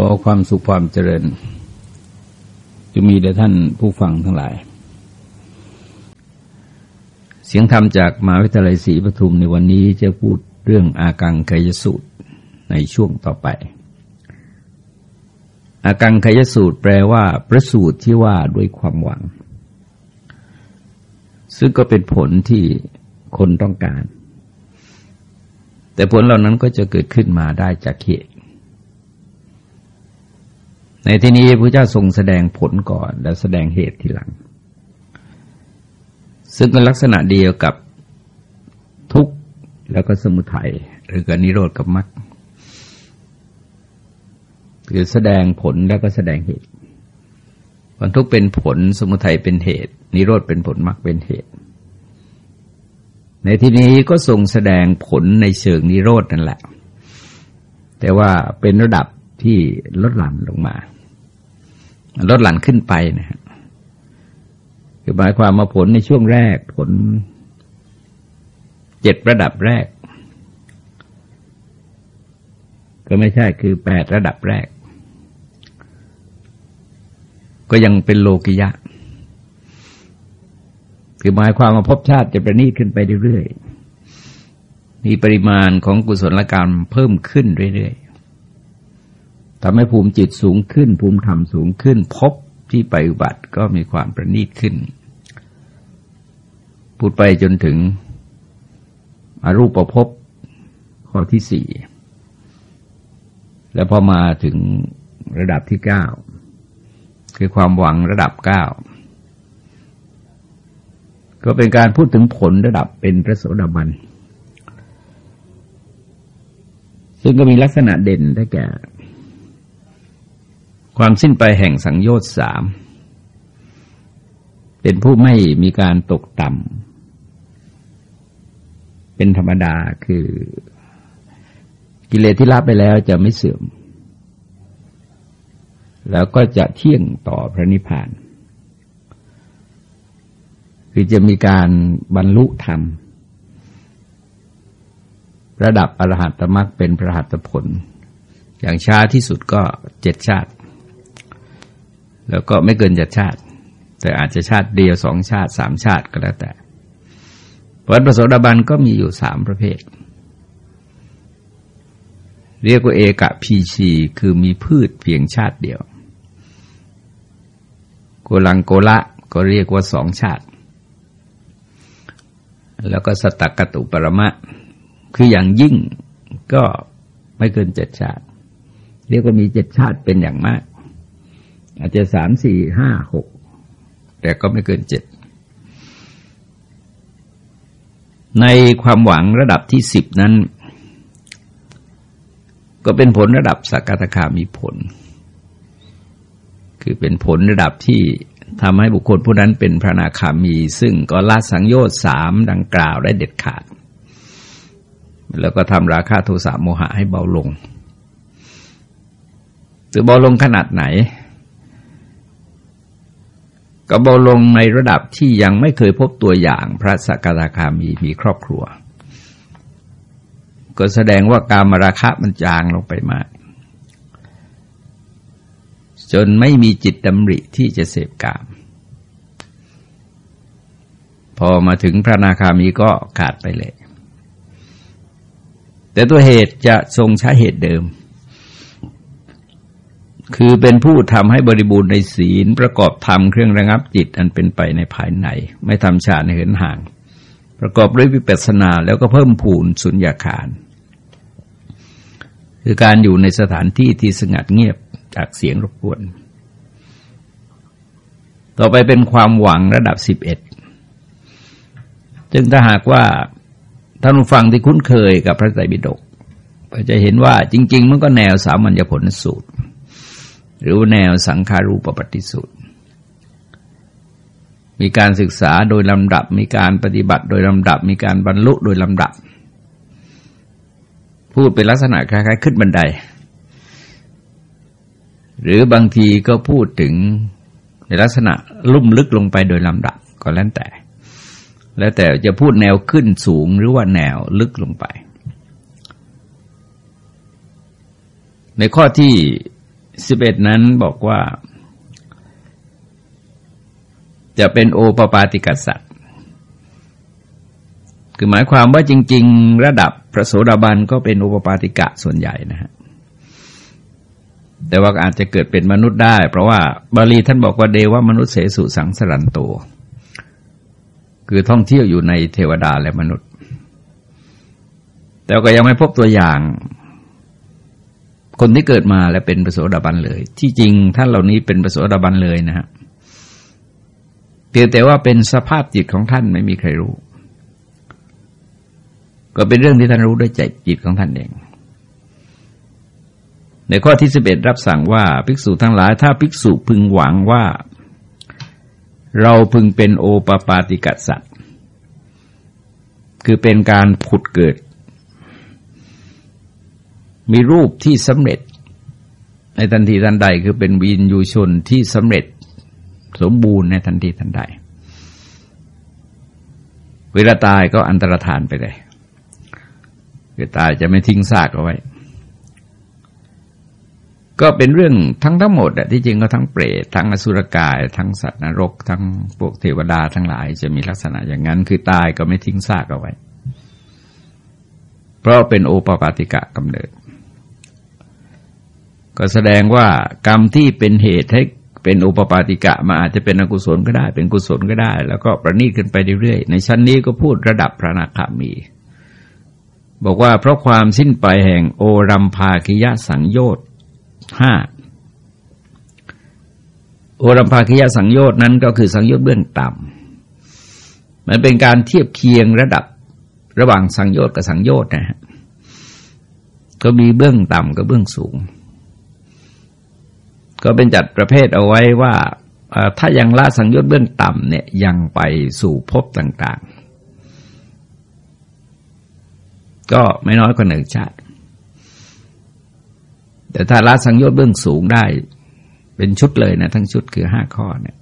ขอความสุขความเจริญจะมีแด่ท่านผู้ฟังทั้งหลาย เสียงธรรมจากมหาวิทยาลัยศรีปทุมในวันนี้จะพูดเรื่องอากังกยสูตรในช่วงต่อไป อากังกยสูตรแปลว่า ประสูตรที่ว่าด้วยความหวัง ซึ่งก็เป็นผลที่คนต้องการ แต่ผลเหล่านั้นก็จะเกิดขึ้นมาได้จากเหตุ ในที่นี้พระเจ้าทรงแสดงผลก่อน แล้วแสดงเหตุทีหลัง ซึ่งเป็นลักษณะเดียวกับทุกข์แล้วก็สมุทัยหรือกับนิโรธกับมรรคคือแสดงผลแล้วก็แสดงเหตุวันทุกข์เป็นผลสมุทัยเป็นเหตุ นิโรธเป็นผลมรรคเป็นเหตุ ในที่นี้ก็ทรงแสดงผลในเชิงนิโรธนั่นแหละ แต่ว่าเป็นระดับที่ลดหลั่นลงมา ลดหลั่นขึ้นไปนะฮะคือหมายความมาผลในช่วงแรกผลเจ็ดระดับแรก ก็ไม่ใช่คือแปดระดับแรก ก็ยังเป็นโลกิยะ คือหมายความมาพบชาติจะประนีตขึ้นไปเรื่อยๆมีปริมาณของกุศลกรรมเพิ่มขึ้นเรื่อยๆ ทำให้ภูมิจิตสูงขึ้น ภูมิธรรมสูงขึ้น พบที่ไปอุบัติก็มีความประณีตขึ้น พูดไปจนถึงอรูปประพบข้อที่สี่แล้วพอมาถึงระดับที่เก้าคือความหวังระดับเก้าก็เป็นการพูดถึงผลระดับเป็นพระโสดาบัน ซึ่งก็มีลักษณะเด่นได้แก่ ความสิ้นไปแห่งสังโยชน์สามเป็นผู้ไม่มีการตกต่ำเป็นธรรมดาคือกิเลสที่ละไปแล้วจะไม่เสื่อม แล้วก็จะเที่ยงต่อพระนิพพาน คือจะมีการบรรลุธรรม ระดับอรหัตมรรคเป็นพระหัตผล อย่างช้าที่สุดก็เจ็ดชาติ แล้วก็ไม่เกินจะชาติ แต่อาจจะชาติเดียวสองชาติสามชาติก็แล้วแต่วัดประสดาบันก็มีอยู่สามประเภท เรียกว่าเอกะพีชีคือมีพืชเพียงชาติเดียว โกลังโกละก็เรียกว่าสองชาติ แล้วก็สตักกตุปรมะ คืออย่างยิ่งก็ไม่เกินเจ็ดชาติ เรียกว่ามีเจ็ดชาติเป็นอย่างมาก อาจจะสามสี่ห้าหกแต่ก็ไม่เกินเจ็ดในความหวังระดับที่สิบนั้น ก็เป็นผลระดับสักกตคามีผล คือเป็นผลระดับที่ทำให้บุคคลผู้นั้นเป็นพระนาคามี ซึ่งก็ละสังโยชน์สามดังกล่าวได้เด็ดขาด แล้วก็ทำราคาโทสะโมหะให้เบาลงหรือเบาลงขนาดไหน ก็เบาลงในระดับที่ยังไม่เคยพบตัวอย่างพระสกทาคามีมีครอบครัว ก็แสดงว่าการมราคะมันจางลงไปมาก จนไม่มีจิตดำริที่จะเสพกาม พอมาถึงพระนาคามีก็ขาดไปเลย แต่ตัวเหตุจะทรงใช้เหตุเดิม คือเป็นผู้ทำให้บริบูรณ์ในศีลประกอบธรรมเครื่องระงับจิตอันเป็นไปในภายใน ไม่ทำชานเหินห่าง ประกอบด้วยวิปัสสนาแล้วก็เพิ่มผูนสุญญาคาร คือการอยู่ในสถานที่ที่สงัดเงียบจากเสียงรบกวน ต่อไปเป็นความหวังระดับสิบเอ็ดจึงถ้าหากว่าท่านผู้ฟังที่คุ้นเคยกับพระไตรปิฎกก็จะเห็นว่าจริง ๆ มันก็แนวสามัญญผลสูตร หรือแนวสังขารูปปฏิสุทธิ์มีการศึกษาโดยลำดับ มีการปฏิบัติโดยลำดับ มีการบรรลุโดยลำดับ พูดเป็นลักษณะคล้ายๆขึ้นบันได หรือบางทีก็พูดถึงในลักษณะลุ่มลึกลงไปโดยลำดับก็แล้วแต่ แล้วแต่จะพูดแนวขึ้นสูงหรือว่าแนวลึกลงไป ในข้อที่ สิบเอ็ดนั้นบอกว่า จะเป็นโอปปาติกัสสัตว์คือหมายความว่าจริง ๆ ระดับพระโสดาบันก็เป็นโอปปาติกะส่วนใหญ่นะฮะแต่ว่าอาจจะเกิดเป็นมนุษย์ได้ เพราะว่าบาลีท่านบอกว่าเดวมนุษย์เสสุสังสรันโต คือท่องเที่ยวอยู่ในเทวดาและมนุษย์ แต่ก็ยังไม่พบตัวอย่าง คนที่เกิดมาและเป็นประโสดาบันเลย ที่จริงท่านเหล่านี้เป็นประโสดาบันเลยนะฮะเพียงแต่ว่าเป็นสภาพจิตของท่านไม่มีใครรู้ ก็เป็นเรื่องที่ท่านรู้ด้วยใจจิตของท่านเอง ในข้อที่สิบเอ็ดรับสั่งว่า ภิกษุทั้งหลาย ถ้าภิกษุพึงหวังว่า เราพึงเป็นโอปปาติกัสสัตคือเป็นการผุดเกิด มีรูปที่สำเร็จ ในทันทีทันใดคือเป็นวินยูชนที่สำเร็จสมบูรณ์ในทันทีทันใด เวลาตายก็อันตรธานไปเลยเวลาตายจะไม่ทิ้งซากเอาไว้ ก็เป็นเรื่องทั้งทั้งหมดอะที่จริงก็ทั้งเปรตทั้งอสุรกาย ทั้งสัตว์นรก ทั้งพวกเทวดาทั้งหลาย จะมีลักษณะอย่างนั้น คือตายก็ไม่ทิ้งซากเอาไว้ เพราะเป็นโอปปาติกะกำเนิด ก็แสดงว่ากรรมที่เป็นเหตุให้เป็นโอปปาติกะมาอาจจะเป็นอกุศลก็ได้ เป็นกุศลก็ได้ แล้วก็ประนีตขึ้นไปเรื่อยๆในชั้นนี้ก็พูดระดับพระนาคามี บอกว่าเพราะความสิ้นไปแห่งโอรัมภาคิยะสังโยชน์ห้าโอรัมภาคิยสังโยชน์นั้นก็คือสังโยชน์เบื้องต่ำมันเป็นการเทียบเคียงระดับระหว่างสังโยชน์กับสังโยชน์นะฮะก็มีเบื้องต่ำกับเบื้องสูง ก็เป็นจัดประเภทเอาไว้ว่าถ้ายังละสังโยชน์เบื้องต่ำเนี่ยยังไปสู่ภพต่างๆ ก็ไม่น้อยกว่าหนึ่งชาติ แต่ถ้าละสังโยชน์เบื้องสูงได้ เป็นชุดเลยนะทั้งชุดคือห้าข้อเนี่ย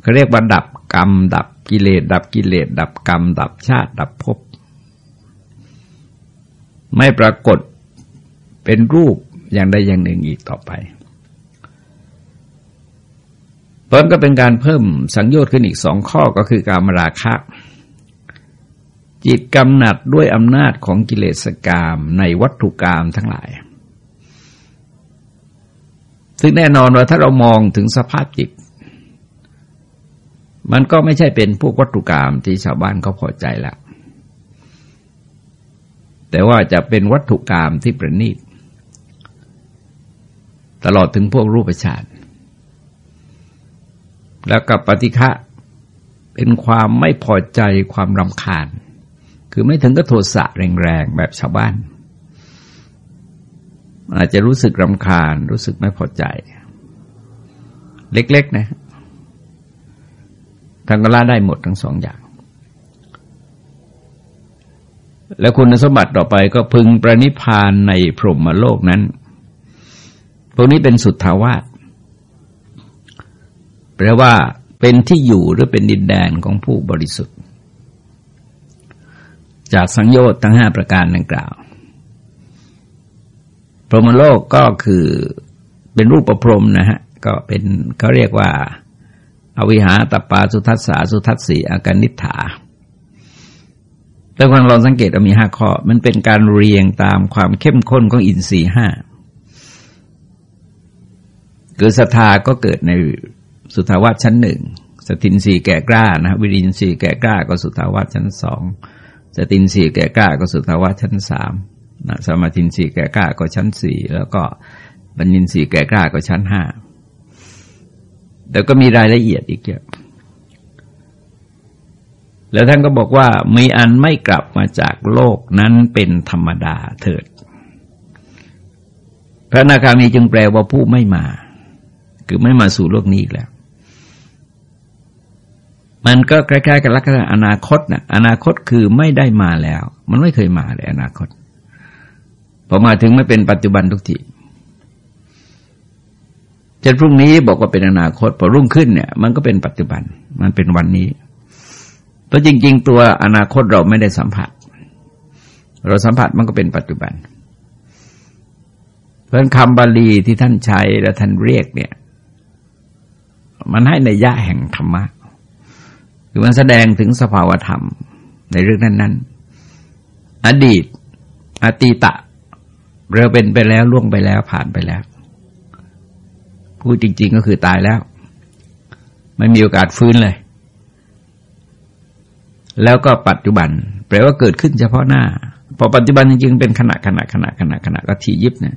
เขาเรียกว่าดับกรรม ดับกิเลสดับกิเลสดับกรรม ดับชาติ ดับภพไม่ปรากฏเป็นรูป อย่างใดอย่างหนึ่งอีกต่อไปเพราะก็เป็นการเพิ่มสังโยชน์ขึ้นอีกสองข้อก็คือการมราคะจิตกำหนัดด้วยอำนาจของกิเลสกรรมในวัตถุกรรมทั้งหลาย ซึ่งแน่นอนว่าถ้าเรามองถึงสภาพจิต มันก็ไม่ใช่เป็นพวกวัตถุกรรมที่ชาวบ้านเขาพอใจล้วแต่ว่าจะเป็นวัตถุกรรมที่ประณีต ตลอดถึงพวกรูปฌานแล้วกับปฏิฆะเป็นความไม่พอใจความรำคาญ คือไม่ถึงก็โทสะแรงๆแบบชาวบ้าน อาจจะรู้สึกรำคาญ รู้สึกไม่พอใจ เล็กๆนะทางกละได้หมดทั้งสองอย่าง แล้วคุณสมบัติต่อไปก็พึงประนิพานในพรหมโลกนั้น วกนี้เป็นสุทธาวาสแปลว่าเป็นที่อยู่หรือเป็นดินแดนของผู้บริสุทธิ์ จากสังโยชน์ทั้งห้าประการดังกล่าวพรหมโลกก็คือเป็นรูปประพรมนะฮะ ก็เป็นเขาเรียกว่า อวิหาตปาสุทัสสาสุทัสสีอาการนิฐาแต่ความลองสังเกตมีห้าข้อ มันเป็นการเรียงตามความเข้มข้นของอินทรีห้า คือศรัทธาก็เกิดในสุทาวาสชั้นหนึ่งสตินสีแก่กล้านะวิรินสีแก่กล้าก็สุทาวาสชั้นสองสตินสีแก่กล้าก็สุทาวะชั้นสามนะสมาธินสีแก่กล้าก็ชั้นสี่แล้วก็บัญญินสีแก่กล้าก็ชั้นห้าแต่ก็มีรายละเอียดอีกเยอะแล้วท่านก็บอกว่ามีอันไม่กลับมาจากโลกนั้นเป็นธรรมดาเถิด พระนาคามีจึงแปลว่าผู้ไม่มา คือไม่มาสู่โลกนี้อีกแล้ว มันก็ใกล้ๆกับลักษณะอนาคตนะอนาคตคือไม่ได้มาแล้ว มันไม่เคยมาเลยอนาคตพอมาถึงไม่เป็นปัจจุบันทุกทีจะพรุ่งนี้บอกว่าเป็นอนาคตพอรุ่งขึ้นเนี่ย มันก็เป็นปัจจุบัน มันเป็นวันนี้เพราะจริง ๆ ตัวอนาคตเราไม่ได้สัมผัส เราสัมผัสมันก็เป็นปัจจุบันเพราะคำบาลีที่ท่านใช้และท่านเรียกเนี่ย มันให้ในยะแห่งธรรมะคือมันแสดงถึงสภาวธรรมในเรื่องนั้น ๆ อดีต อตีตะ เราเป็นไปแล้วล่วงไปแล้วผ่านไปแล้ว พูดจริง ๆ ก็คือตายแล้ว ไม่มีโอกาสฟื้นเลย แล้วก็ปัจจุบัน แปลว่าเกิดขึ้นเฉพาะหน้า พอปัจจุบันจริงๆเป็นขณะขณะขณะขณะขณะก็ทียิบเนี่ย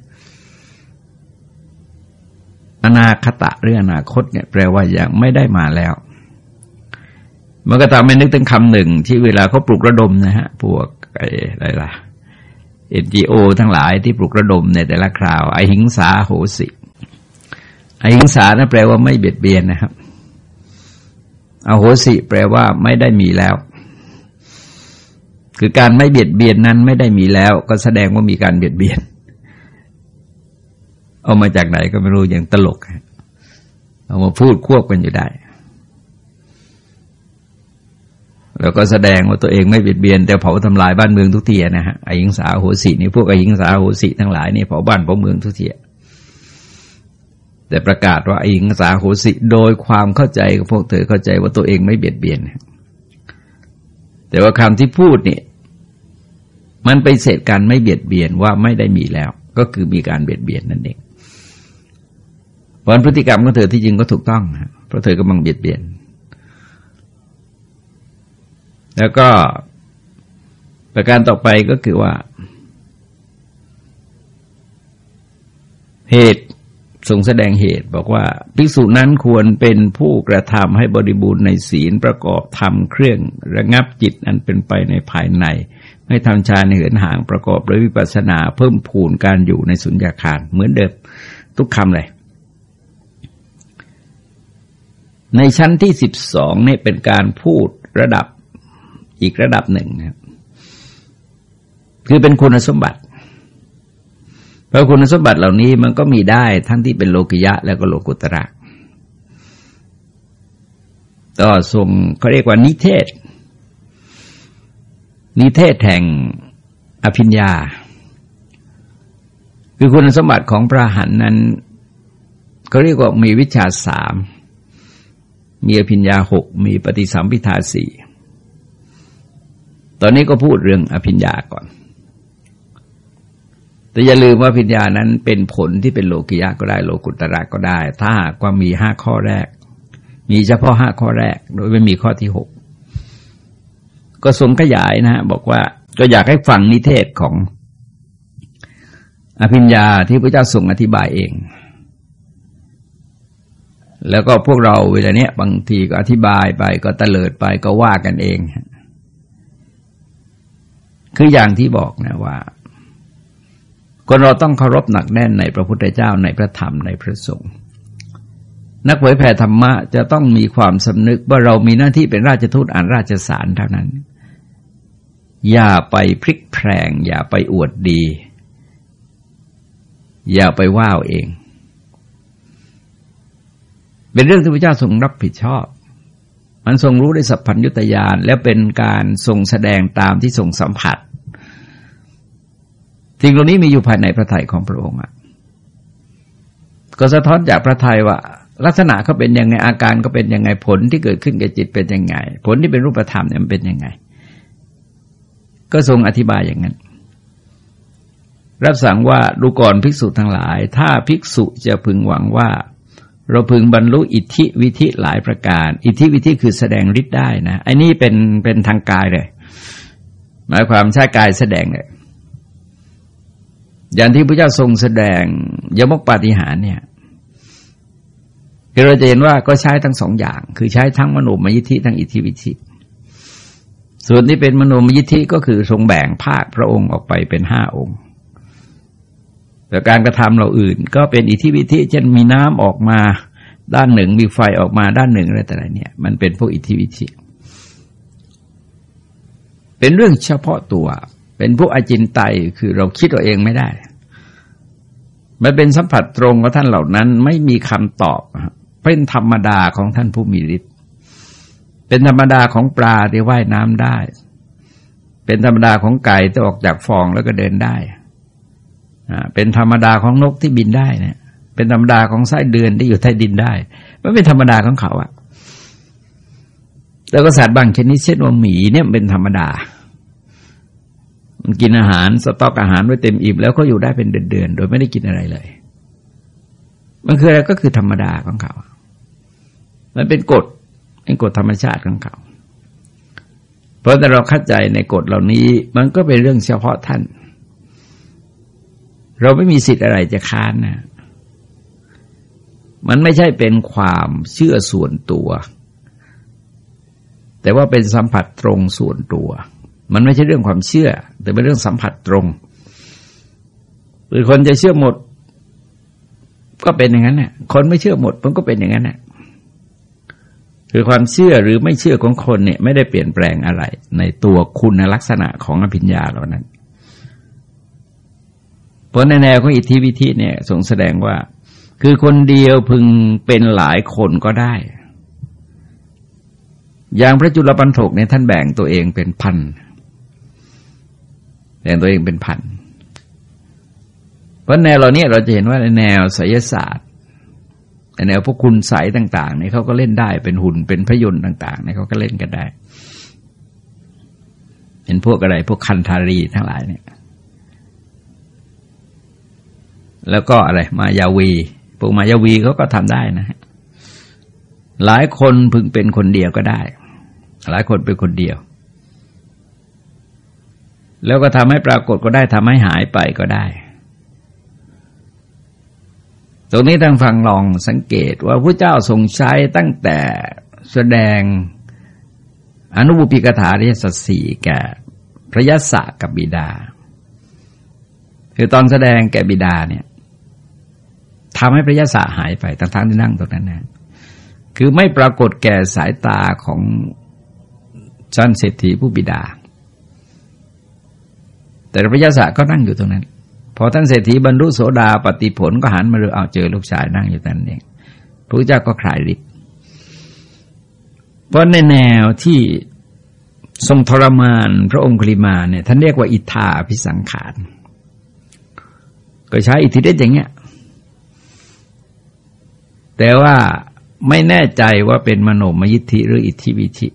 อนาคตะเรื่องอนาคตเนี่ยแปลว่ายังไม่ได้มาแล้วมันก็ทำให้นึกถึงคำหนึ่งที่เวลาเขาปลุกระดมนะฮะพวกอะไรล่ะเอ็นจีโอทั้งหลายที่ปลุกระดมในแต่ละคราวไอหิงสาโหสิไอหิงสานะแปลว่าไม่เบียดเบียนนะครับอโหสิแปลว่าไม่ได้มีแล้ว คือการไม่เบียดเบียนนั้นไม่ได้มีแล้ว ก็แสดงว่ามีการเบียดเบียน เอามาจากไหนก็ไม่รู้อย่างตลก เอามาพูดควบกันอยู่ได้ แล้วก็แสดงว่าตัวเองไม่เบียดเบียน แต่เผาทำลายบ้านเมืองทุกทีนะฮะอหิงสาโหสินี่พวกอหิงสาโหสิทั้งหลายนี่เผาบ้านเผาเมืองทุกทีแต่ประกาศว่าอหิงสาโหสิโดยความเข้าใจของพวกเธอเข้าใจว่าตัวเองไม่เบียดเบียน แต่ว่าคำที่พูดเนี่ยมันไปเสร็จการไม่เบียดเบียนว่าไม่ได้มีแล้ว ก็คือมีการเบียดเบียนนั่นเอง เพราะพฤติกรรมของเธอที่จริงก็ถูกต้องนะเพราะเธอกำลังเบียดเบียน แล้วก็ประการต่อไปก็คือว่า เหตุทรงแสดงเหตุบอกว่า ภิกษุนั้นควรเป็นผู้กระทำให้บริบูรณ์ในศีลประกอบทำเครื่องระงับจิตอันเป็นไปในภายใน ไม่ทำฌานเหินห่างประกอบด้วยวิปัสสนา เพิ่มพูนการอยู่ในสุญญาคารเหมือนเดิมทุกคำเลย ในชั้นที่สิบสองเนี่ยเป็นการพูดระดับอีกระดับหนึ่งนะครับคือเป็นคุณสมบัติ เพราะคุณสมบัติเหล่านี้มันก็มีได้ทั้งที่เป็นโลกิยะแล้วก็โลกุตระก็ทรงเขาเรียกว่านิเทศ นิเทศแห่งอภิญญา คือคุณสมบัติของพระหันนั้นเขาเรียกว่ามีวิชาสาม มีอภิญญาหกมีปฏิสัมพิทาสี่ตอนนี้ก็พูดเรื่องอภิญญาก่อน แต่อย่าลืมว่าพิญญานั้นเป็นผลที่เป็นโลกิยะก็ได้โลกุตระก็ได้ ถ้าหากว่ามีห้าข้อแรก มีเฉพาะห้าข้อแรก โดยไม่มีข้อที่หกก็ทรงขยายนะบอกว่าก็อยากให้ฟังนิเทศของอภิญญาที่พระเจ้าทรงอธิบายเอง แล้วก็พวกเราเวลาเนี้ยบางทีก็อธิบายไปก็ตะเลิดไปก็ว่ากันเอง คืออย่างที่บอกนะว่า คนเราต้องเคารพหนักแน่นในพระพุทธเจ้าในพระธรรมในพระสงฆ์นักเผยแผ่ธรรมะจะต้องมีความสำนึกว่าเรามีหน้าที่เป็นราชทูตอ่านราชสารเท่านั้น อย่าไปพลิกแพลงอย่าไปอวดดี อย่าไปว่าวเอง เป็นเรื่องที่พระเจ้าทรงรับผิดชอบ มันทรงรู้ได้สัพพัญญุตยานและเป็นการทรงแสดงตามที่ทรงสัมผัสสิ่งเหล่านี้มีอยู่ภายในพระทัยของพระองค์ก็สะท้อนจากพระทัยว่า ลักษณะเขาเป็นยังไงอาการก็เป็นยังไงผลที่เกิดขึ้นกับจิตเป็นยังไง ผลที่เป็นรูปธรรมเนี่ยมันเป็นยังไง ก็ทรงอธิบายอย่างนั้น รับสั่งว่าดูก่อนภิกษุทั้งหลาย ถ้าภิกษุจะพึงหวังว่า เราพึงบรรลุอิทธิวิธิหลายประการ อิทธิวิธิคือแสดงฤทธิ์ได้นะไอ้นี่เป็นเป็นทางกายเลย หมายความใช้กายแสดงเลยอย่างที่พระเจ้าทรงแสดงยมกปาฏิหารเนี่ยเราจะเห็นว่าก็ใช้ทั้งสองอย่าง คือใช้ทั้งมโนมยิทธิทั้งอิทธิวิธิส่วนที่เป็นมโนมยิทธิก็คือทรงแบ่งภาคพระองค์ออกไปเป็นห้าองค์ แต่การกระทำเราอื่น ก็เป็นอิทธิวิธิเช่นมีน้ำออกมาด้านหนึ่งมีไฟออกมาด้านหนึ่งอะไรแต่ไรเนี่ย มันเป็นพวกอิทธิวิธิเป็นเรื่องเฉพาะตัว เป็นพวกอจินไตยคือเราคิดตัวเองไม่ได้ มันเป็นสัมผัสตรงกับท่านเหล่านั้น ไม่มีคำตอบ เป็นธรรมดาของท่านผู้มีฤทธิ์เป็นธรรมดาของปลาที่ว่ายน้ำได้ เป็นธรรมดาของไก่ที่ออกจากฟองแล้วก็เดินได้ เป็นธรรมดาของนกที่บินได้เนี่ย เป็นธรรมดาของไส้เดือนที่อยู่ใต้ดินได้มันเป็นธรรมดาของเขาอะแล้วก็สัตว์บางชนิดเช่นว่าหมีเนี่ยเป็นธรรมดา มันกินอาหารสต็อกอาหารไว้เต็มอิ่มแล้วก็อยู่ได้เป็นเดือนๆโดยไม่ได้กินอะไรเลย มันคืออะไรก็คือธรรมดาของเขา มันเป็นกฎเป็นกฎธรรมชาติของเขา เพราะแต่เราเข้าใจในกฎเหล่านี้ มันก็เป็นเรื่องเฉพาะท่าน เราไม่มีสิทธิ์อะไรจะค้านนะมันไม่ใช่เป็นความเชื่อส่วนตัว แต่ว่าเป็นสัมผัสตรงส่วนตัว มันไม่ใช่เรื่องความเชื่อ แต่เป็นเรื่องสัมผัสตรงหรือคนจะเชื่อหมด ก็เป็นอย่างนั้นน่ะ คนไม่เชื่อหมด มันก็เป็นอย่างนั้นน่ะคือความเชื่อหรือไม่เชื่อของคนเนี่ย ไม่ได้เปลี่ยนแปลงอะไร ในตัวคุณลักษณะของอภิญญาเหล่านั้น เพราะในแนวของอิทธิวิธีเนี่ยทรงแสดงว่า คือคนเดียวพึงเป็นหลายคนก็ได้ อย่างพระจุลปันถกเนี่ยท่านแบ่งตัวเองเป็นพันแบ่งตัวเองเป็นพันเพราะแนวเหล่านี้เราจะเห็นว่าในแนวไสยศาสตร์ในแนวพวกคุณใสต่างๆเนี่ยเขาก็เล่นได้เป็นหุ่นเป็นพยนต์ต่างๆเนี่ยเขาก็เล่นกันได้เป็นพวกอะไรพวกคันธารีทั้งหลายเนี่ย แล้วก็อะไร มายาวีพวกมายาวีเขาก็ทำได้นะหลายคนพึงเป็นคนเดียวก็ได้ หลายคนเป็นคนเดียว แล้วก็ทำให้ปรากฏก็ได้ทำให้หายไปก็ได้ ตรงนี้ทางฟังลองสังเกตว่าพระเจ้าทรงใช้ตั้งแต่แสดงอนุบุปิกถาเรียสัสีแก่พระยศกับบิดา คือตอนแสดงแก่บิดาเนี่ย ทำให้พระยศหายไปทั้งๆที่นั่งตรงนั้นนะคือไม่ปรากฏแก่สายตาของชันเศรษฐีผู้บิดา แต่พระยศก็นั่งอยู่ตรงนั้น พอท่านเศรษฐีบรรลุโสดาปฏิผลก็หันมาเรือเอาเจอลูกชายนั่งอยู่นั่นเองพระเจ้าก็คลายฤทธิ์เพราะในแนวที่ทรงทรมานพระองค์คลิมาเนี่ยท่านเรียกว่าอิทธาพิสังขาร ก็ใช้อิทธิเดชอย่างเงี้ย แต่ว่าไม่แน่ใจว่าเป็นมโนมยิทธิหรืออิทธิวิธิ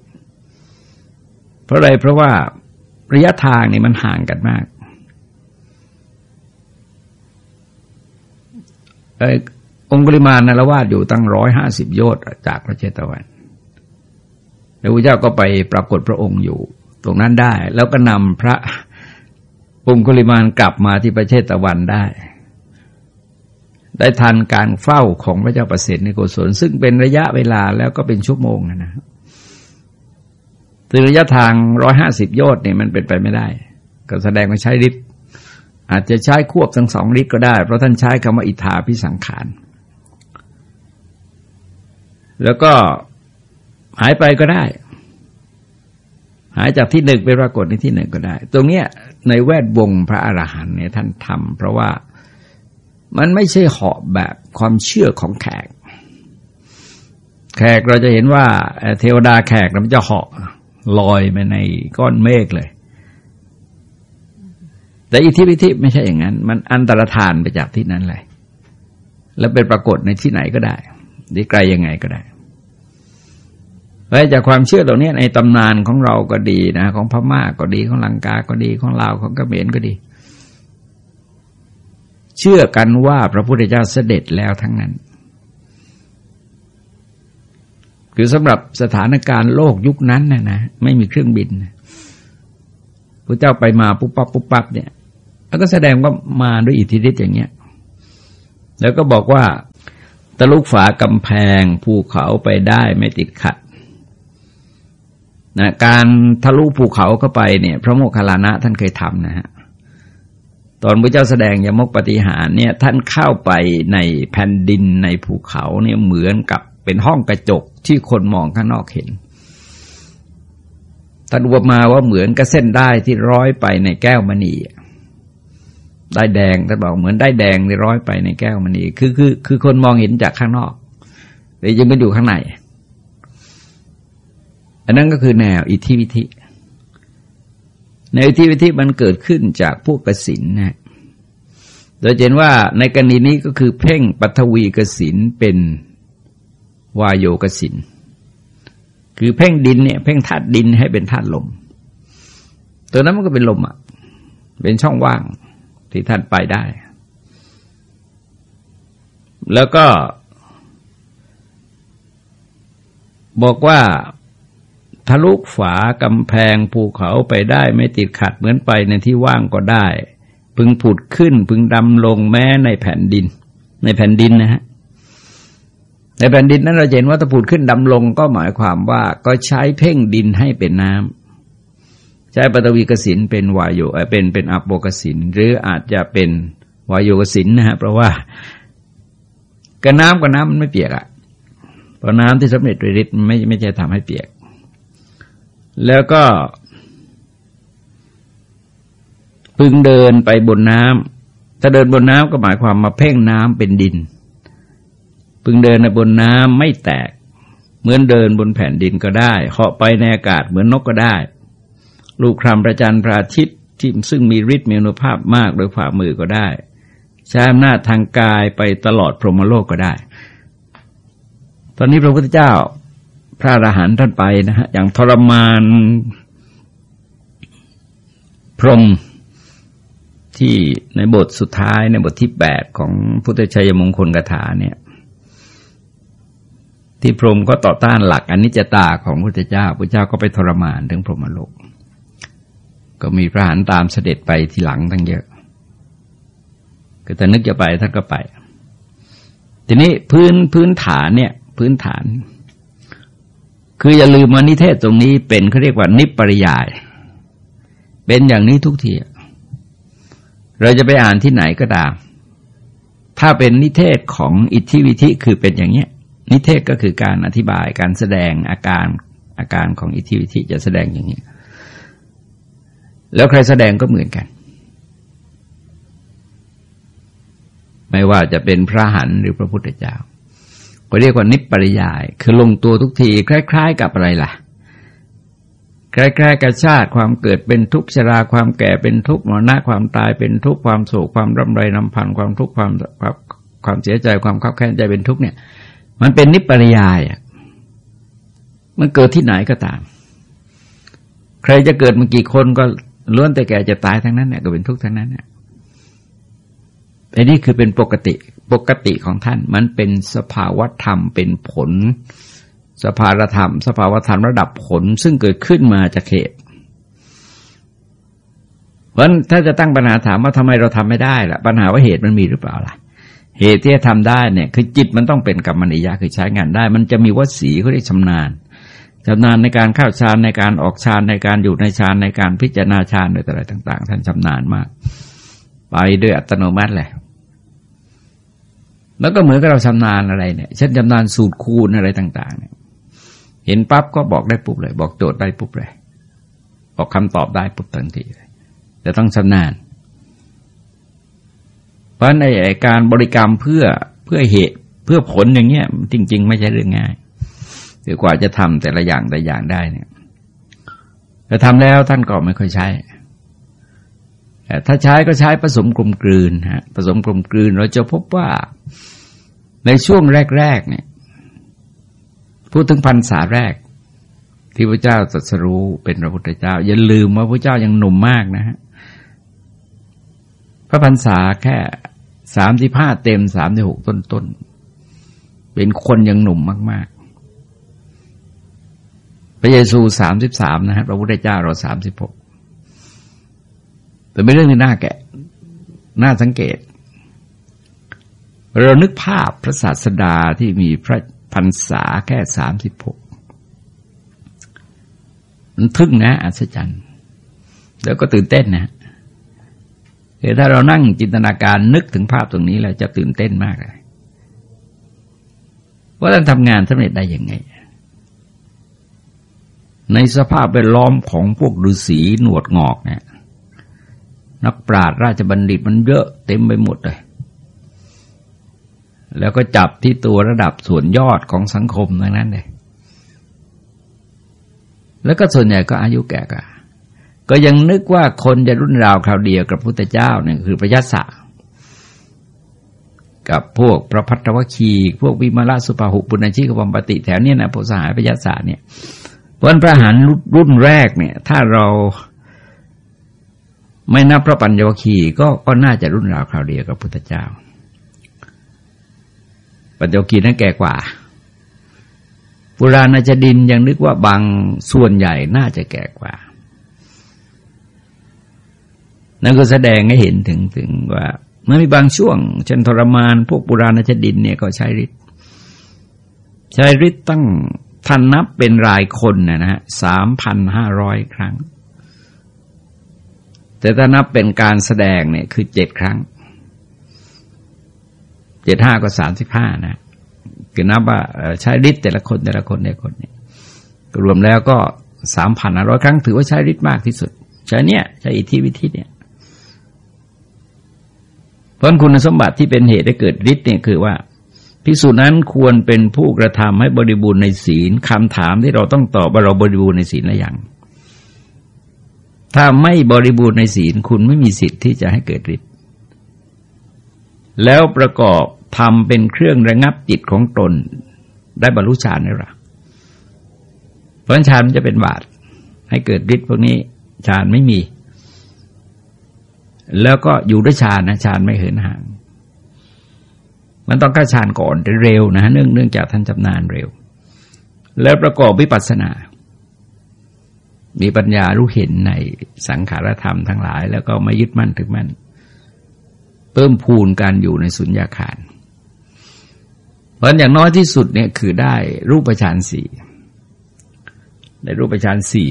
เพราะอะไรเพราะว่าระยะทางนี่มันห่างกันมากองคุลิมานนรวาดอยู่ตั้งร้อยห้าสิบโยชน์จากพระเจตวันพระพุทธเจ้าก็ไปปรากฏพระองค์อยู่ตรงนั้นได้ แล้วก็นำพระองคุลิมานกลับมาที่ประเทศตะวันได้ ได้ทันการเฝ้าของพระเจ้าประสิทธิ์ในโกศลซึ่งเป็นระยะเวลาแล้วก็เป็นชั่วโมงนะถึงระยะทางร้อยห้าสิบโยชน์เนี่ยมันเป็นไปไม่ได้ ก็แสดงว่าใช้ฤทธิ์อาจจะใช้ควบทั้งสองฤทธิ์ก็ได้ เพราะท่านใช้คำว่าอิทาพิสังขาร แล้วก็หายไปก็ได้ หายจากที่หนึ่งไปปรากฏในที่หนึ่งก็ได้ ตรงเนี้ยในแวดวงพระอรหันต์เนี่ยท่านทำเพราะว่า มันไม่ใช่เหาะแบบความเชื่อของแขก แขกเราจะเห็นว่า เทวดาแขกมันจะเหาะลอยไปในก้อนเมฆเลย แต่อิทธิพิธิไม่ใช่อย่างนั้น มันอันตรธานไปจากที่นั้นเลย แล้วเป็นปรากฏในที่ไหนก็ได้ดีไกลยังไงก็ได้เพราะจากความเชื่อเหล่านี้ในตำนานของเราก็ดีนะ ของพม่าก็ดีของลังกาก็ดีของลาวของกเขมรก็ดี เชื่อกันว่าพระพุทธเจ้าเสด็จแล้วทั้งนั้น คือสำหรับสถานการณ์โลกยุคนั้นนะนะไม่มีเครื่องบินพระเจ้าไปมาปุ๊บปั๊บปุ๊บปั๊บเนี่ย แล้วก็แสดงว่ามาด้วยอิทธิฤทธิ์อย่างเงี้ย แล้วก็บอกว่าตะลุกฝากำแพงภูเขาไปได้ไม่ติดขัดนะการทะลุภูเขาเข้าไปเนี่ย พระโมคคัลลานะท่านเคยทำนะฮะ ตอนพระเจ้าแสดงยมกปฏิหารเนี่ยท่านเข้าไปในแผ่นดินในภูเขาเนี่ยเหมือนกับเป็นห้องกระจกที่คนมองข้างนอกเห็นท่านอุปมาว่าเหมือนกับเส้นได้ที่ร้อยไปในแก้วมณีได้แดงท่านบอกเหมือนได้แดงที่ร้อยไปในแก้วมณีคือคือคือคนมองเห็นจากข้างนอกแต่ยังไม่อยู่ข้างในอันนั้นก็คือแนวอิทธิวิธิ ในที่วิธีมันเกิดขึ้นจากพวกกสินนะโดยเห็นว่าในกรณีนี้ก็คือเพ่งปัทวีกสินเป็นวายโยกสิน คือเพ่งดินเนี่ยเพ่งธาตุดินให้เป็นธาตุลม ตัวนั้นมันก็เป็นลมอะ เป็นช่องว่างที่ท่านไปได้ แล้วก็ บอกว่า ทะลุฝากำแพงภูเขาไปได้ไม่ติดขัดเหมือนไปในที่ว่างก็ได้ พึงผุดขึ้นพึงดำลงแม้ในแผ่นดิน ในแผ่นดินนะฮะในแผ่นดินนั้นเราเห็นว่าถ้าผุดขึ้นดำลงก็หมายความว่าก็ใช้เพ่งดินให้เป็นน้ำใช้ปฐวีกสินเป็นวายโยเป็นเป็นอัปโบกสิน หรืออาจจะเป็นวายโยกสินนะฮะเพราะว่ากับน้ำกับน้ำมันไม่เปียกอะเพราะน้ำที่สำเร็จด้วยฤทธิ์ไม่ไม่ใช่ทำให้เปียก แล้วก็ พึงเดินไปบนน้ำถ้าเดินบนน้ำก็หมายความมาเพ่งน้ำเป็นดิน พึงเดินในบนน้ำไม่แตก เหมือนเดินบนแผ่นดินก็ได้เหาะไปในอากาศเหมือนนกก็ได้ ลูกครามประจันพระอาทิตย์ที่ซึ่งมีฤทธิ์มีอนุภาพมากโดยฝ่ามือก็ได้ ใช้อำนาจทางกายไปตลอดพรหมโลกก็ได้ ตอนนี้พระพุทธเจ้า พระอรหันต์ท่านไปนะฮะอย่างทรมานพรมที่ในบทสุดท้ายในบทที่แปดของพุทธชัยมงคลกถาเนี่ย ที่พรมก็ต่อต้านหลักอนิจจตาของพระเจ้าพระเจ้าก็ไปทรมานถึงพรหมโลก ก็มีพระหันตามเสด็จไปทีหลังทั้งเยอะก็แต่นึกจะไปท่านก็ไป ทีนี้พื้นพื้นฐานเนี่ย พื้นฐาน คืออย่าลืมว่านิเทศตรงนี้เป็นเขาเรียกว่านิปริยาย เป็นอย่างนี้ทุกทีเราจะไปอ่านที่ไหนก็ตาม ถ้าเป็นนิเทศของอิทธิวิธิคือเป็นอย่างเนี้ย นิเทศก็คือการอธิบายการแสดงอาการอาการของอิทธิวิธิจะแสดงอย่างนี้ แล้วใครแสดงก็เหมือนกัน ไม่ว่าจะเป็นพระหันหรือพระพุทธเจ้า ก็เรียกว่านิปริยาย คือลงตัวทุกทีคล้าย ๆ กับอะไรล่ะ คล้ายๆกับชาติความเกิดเป็นทุกข์ชราความแก่เป็นทุกข์มรณะความตายเป็นทุกข์ความโศกความร่ำไรนำพันความทุกข์ความความเสียใจความขับแค้นใจเป็นทุกข์เนี่ย มันเป็นนิปริยายอะมันเกิดที่ไหนก็ตาม ใครจะเกิดมากี่คนก็ล้วนแต่แก่จะตายทั้งนั้นเนี่ยก็เป็นทุกข์ทั้งนั้นเนี่ย อันนี้คือเป็นปกติปกติของท่าน มันเป็นสภาวธรรมเป็นผล สภาวธรรม สภาวธรรมระดับผลซึ่งเกิดขึ้นมาจากเหตุเพราะถ้าจะตั้งปัญหาถามว่าทำไมเราทำไม่ได้ล่ะ ปัญหาว่าเหตุมันมีหรือเปล่าล่ะ เหตุที่จะทำได้เนี่ยคือจิตมันต้องเป็นกรรมนิยาคือใช้งานได้ มันจะมีวสีเขาเรียกชำนาญชำนาญในการเข้าฌานในการออกฌานในการอยู่ในฌานในการพิจารณาฌานอะไรต่าง ๆ ท่านชำนาญมาก ไปด้วยอัตโนมัติเลยแล้วก็เหมือนกับเราชำนาญอะไรเนี่ยเช่นชำนาญสูตรคูณอะไรต่าง ๆ เนี่ย เห็นปั๊บก็บอกได้ปุ๊บเลย บอกโจทย์ได้ปุ๊บเลย บอกคำตอบได้ปุ๊บทันทีเลยแต่ต้องชำนาญ เพราะในการบริกรรมเพื่อเพื่อเหตุเพื่อผลอย่างเงี้ย จริง ๆ ไม่ใช่เรื่องง่ายคือกว่าจะทำแต่ละอย่างแต่อย่างได้เนี่ยแต่ทำแล้วท่านก็ไม่ค่อยใช้ ถ้าใช้ก็ใช้ผสมกลมกลืนฮะผสมกลมกลืนเราจะพบว่าในช่วงแรกๆเนี่ยพูดถึงพันษาแรก ที่พระเจ้าตรัสรู้เป็นพระพุทธเจ้า อย่าลืมว่าพระเจ้ายังหนุ่มมากนะฮะพระพันษาแค่สามสิบห้าเต็มสามสิบหกต้นๆเป็นคนยังหนุ่มมาก ๆ พระเยซูสามสิบสามนะฮะพระพุทธเจ้าเราสามสิบหก แต่เป็นเรื่องที่น่าแกะน่าสังเกต เรานึกภาพพระศาสดาที่มีพระพรรษาแค่สามสิบหกมันทึ่งนะ อัศจรรย์แล้วก็ตื่นเต้นนะคือถ้าเรานั่งจินตนาการนึกถึงภาพตรงนี้แล้วจะตื่นเต้นมากเลยว่าท่านทำงานสำเร็จได้ยังไง ในสภาพแวดล้อมของพวกฤาษีหนวดงอกเนี่ย นักปราชญ์ราชบัณฑิตมันเยอะเต็มไปหมดเลย แล้วก็จับที่ตัวระดับส่วนยอดของสังคมทั้งนั้นเลยแล้วก็ส่วนใหญ่ก็อายุแก่กันก็ยังนึกว่าคนจะรุ่นราวคราวเดียวกับพุทธเจ้าเนี่ยคือพระยศะกับพวกพระพัทธวคีพวกวิมาลาสุภาหุปุณชิกวัมปติแถวเนี้ยนะโพสหายพยาศาสตร์เนี่ยวันพระหันรุ่นแรกเนี่ย ถ้าเรา ไม่นับพระปัญญวคีก็ก็น่าจะรุ่นราวคราวเดียวกับพุทธเจ้า ปัญญวคีนั้นแก่กว่าปุราณจดินยังนึกว่าบางส่วนใหญ่น่าจะแก่กว่า นั่นก็แสดงให้เห็นถึงถึงว่าเมื่อมีบางช่วงเช่นทรมาน พวกปุราณชดินเนี่ยก็ใช้ฤทธิ์ใช้ฤทธิ์ตั้งท่านนับเป็นรายคนนะฮะสามพันห้าร้อยครั้ง แต่ถ้านับเป็นการแสดงเนี่ยคือเจ็ดครั้ง เจ็ดห้าก็สามสิบห้านะ คือนับว่าใช้ฤทธิ์แต่ละคนแต่ละคนแต่ละคนเนี่ยรวมแล้วก็สามพันห้าร้อยครั้งถือว่าใช้ฤทธิ์มากที่สุด ใช้เนี่ยใช้อิทธิวิธีเนี่ย เพราะคุณสมบัติที่เป็นเหตุให้เกิดฤทธิ์เนี่ยคือว่าภิกษุนั้นควรเป็นผู้กระทำให้บริบูรณ์ในศีลคำถามที่เราต้องตอบว่าเราบริบูรณ์ในศีลหรือยัง ถ้าไม่บริบูรณ์ในศีลคุณไม่มีสิทธิ์ที่จะให้เกิดฤทธิ์แล้วประกอบทำเป็นเครื่องระงับจิตของตน ได้บรรลุฌานนี่หรอเพราะฌานมันจะเป็นบาตให้เกิดฤทธิ์พวกนี้ฌานไม่มี แล้วก็อยู่ด้วยฌานนะฌานไม่เหินห่าง มันต้องเข้าฌานก่อนเร็วนะเนื่องเนื่องจากท่านจำนานเร็ว แล้วประกอบวิปัสสนา มีปัญญารู้เห็นในสังขารธรรมทั้งหลาย แล้วก็ไม่ยึดมั่นถึงมั่น เพิ่มพูนการอยู่ในสุญญาคารเพราะอย่างน้อยที่สุดเนี่ยคือได้รูปฌานสี่ได้รูปฌานสี่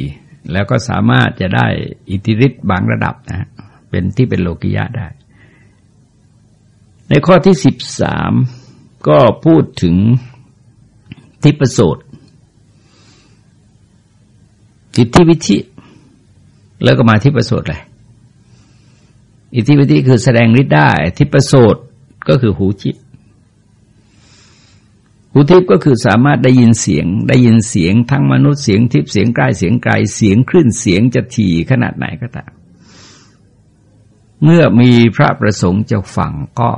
แล้วก็สามารถจะได้อิทธิฤทธิ์บางระดับนะเป็นที่เป็นโลกิยะได้ ในข้อที่สิบสามก็พูดถึงทิปโสด จิตที่วิธิแล้วก็มาทิปโสดเลยอิทธิวิธิคือแสดงฤทธิ์ได้ทิปโสดก็คือหูจิตหูทิพก็คือสามารถได้ยินเสียง ได้ยินเสียงทั้งมนุษย์เสียงทิพเสียงใกล้เสียงไกลเสียงคลื่นเสียงจะถี่ขนาดไหนก็ตามเมื่อมีพระประสงค์จะฟังก็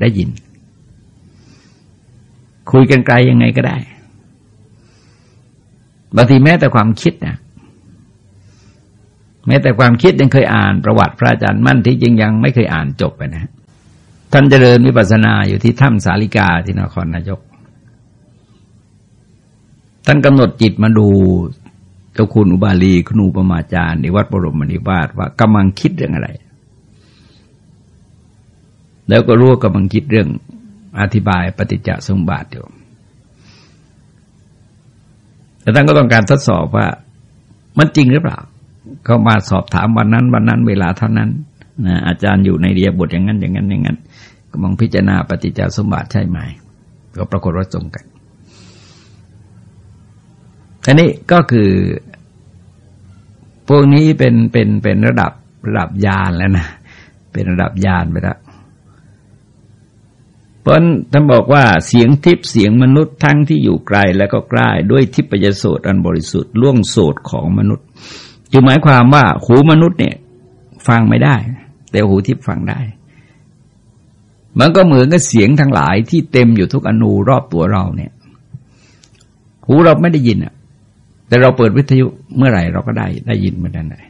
ได้ยิน คุยกันไกลยังไงก็ได้บางทีแม้แต่ความคิดนะ แม้แต่ความคิดยังเคยอ่านประวัติพระอาจารย์มั่นที่จริงยังไม่เคยอ่านจบไปนะท่านเจริญวิปัสสนาอยู่ที่ถ้ำสาลิกาที่นครนายก ท่านกำหนดจิตมาดูเจ้าคุณอุบาลีคุณูปมาจารย์ในวัดบรมนิวาสว่ากำลังคิดเรื่องอะไร แล้วก็รู้กำลังคิดเรื่องอธิบายปฏิจจสมบัติอยู่แต่ท่านก็ต้องการทดสอบว่ามันจริงหรือเปล่า เขามาสอบถามวันนั้น วันนั้นเวลาเท่านั้นนะอาจารย์อยู่ในเรียบทอย่างนั้นอย่างนั้นอย่างนั้นกำลังพิจารณาปฏิจจสมบัติใช่ไหมก็ปรากฏว่าตรงกันอันนี้ก็คือพวกนี้เป็นเป็นเป็นระดับระดับญาณแล้วนะเป็นระดับญาณไปแล้วพราะท่านบอกว่าเสียงทิพย์เสียงมนุษย์ทั้งที่อยู่ไกลและก็ใกล้ด้วยทิพยโสตอันบริสุทธิ์ล่วงโสตของมนุษย์ จึงหมายความว่าหูมนุษย์เนี่ย ฟังไม่ได้ แต่หูทิพย์ฟังได้ มันก็เหมือนกับเสียงทั้งหลายที่เต็มอยู่ทุกอนูรอบตัวเราเนี่ย หูเราไม่ได้ยินอะ แต่เราเปิดวิทยุเมื่อไหร่เราก็ได้ได้ยินเหมือนกันเลย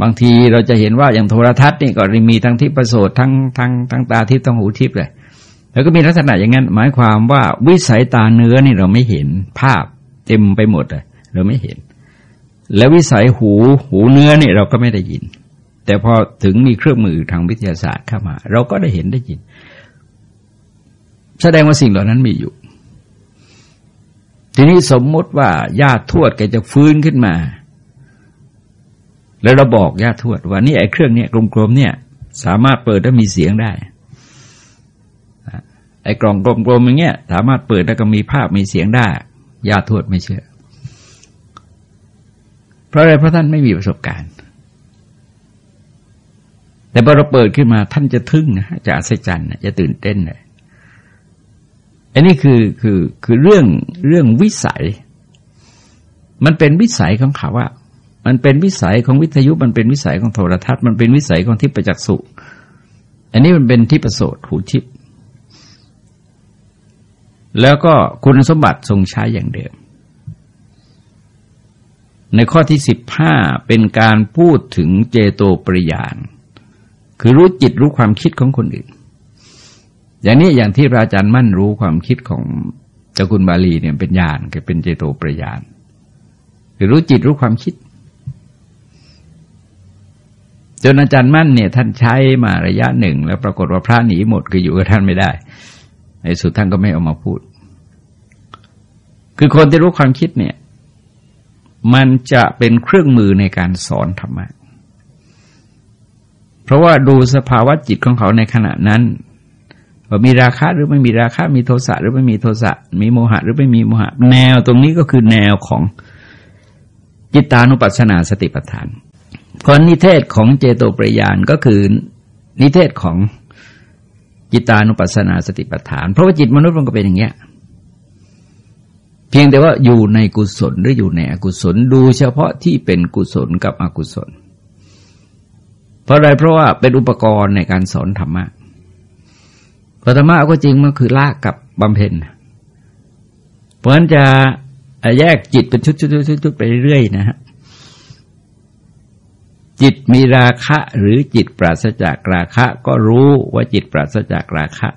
บางทีเราจะเห็นว่าอย่างโทรทัศน์นี่ก็มีทั้งทิพประโสดทั้งทั้งทั้งตาทิพทั้งหูทิพเลยแล้วก็มีลักษณะอย่างนั้น หมายความว่าวิสัยตาเนื้อนี่เราไม่เห็นภาพเต็มไปหมดเลยเราไม่เห็น แล้ววิสัยหูหูเนื้อนี่เราก็ไม่ได้ยิน แต่พอถึงมีเครื่องมือทางวิทยาศาสตร์เข้ามา เราก็ได้เห็นได้ยิน แสดงว่าสิ่งเหล่านั้นมีอยู่ ทีนี้สมมติว่าญาติทวดแกจะฟื้นขึ้นมา แล้วเราบอกญาติทวดว่านี่ไอ้เครื่องเนี้ยกลมๆเนี่ย สามารถเปิดแล้วมีเสียงได้ไอ้กล่องกลมๆอย่างเงี้ย สามารถเปิดแล้วก็มีภาพมีเสียงได้ญาติทวดไม่เชื่อ เพราะอะไรเพราะท่านไม่มีประสบการณ์ แต่พอเราเปิดขึ้นมาท่านจะทึ่งนะจะอัศจรรย์จะตื่นเต้นเลยอันนี้คือคือคือเรื่องเรื่องวิสัย มันเป็นวิสัยของเขาว่ามันเป็นวิสัยของวิทยุมันเป็นวิสัยของโทรทัศน์มันเป็นวิสัยของทิพประจักษุอันนี้มันเป็นทิพประโสดหูทิพแล้วก็คุณสมบัติทรงใช้อย่างเดิม ในข้อที่สิบห้าเป็นการพูดถึงเจโตปริยาน คือรู้จิตรู้ความคิดของคนอื่น อย่างนี้อย่างที่พระอาจารย์มั่นรู้ความคิดของเจ้าคุณบาลีเนี่ยเป็นญาณคือเป็นเจโตปริยาน คือรู้จิตรู้ความคิดจนอาจารย์มั่นเนี่ยท่านใช้มาระยะหนึ่ง แล้วปรากฏว่าพระหนีหมดคืออยู่กับท่านไม่ได้ ในสุดท่านก็ไม่เอามาพูด คือคนที่รู้ความคิดเนี่ย มันจะเป็นเครื่องมือในการสอนธรรมะ เพราะว่าดูสภาวะจิตของเขาในขณะนั้นว่ามีราคะหรือไม่มีราคะมีโทสะหรือไม่มีโทสะมีโมหะหรือไม่มีโมหะ แนวตรงนี้ก็คือแนวของจิตานุปัสสนาสติปัฏฐานเพราะนิเทศของเจโตปริยานก็คือนิเทศของจิตานุปัสสนาสติปัฏฐาน เพราะว่าจิตมนุษย์มันก็เป็นอย่างเงี้ย พียงแต่ว่าอยู่ในกุศลหรืออยู่ในอกุศลดูเฉพาะที่เป็นกุศลกับอกุศล เพราะอะไรเพราะว่าเป็นอุปกรณ์ในการสอนธรรมะพธรรมะก็จริงมันคือลากกับบำเพ็ญเพราะฉะนั้นจะแยกจิตเป็นชุดๆๆไปเรื่อยนะฮะจิตมีราคะหรือจิตปราศจากราคะ ก็รู้ว่าจิตปราศจากราคะ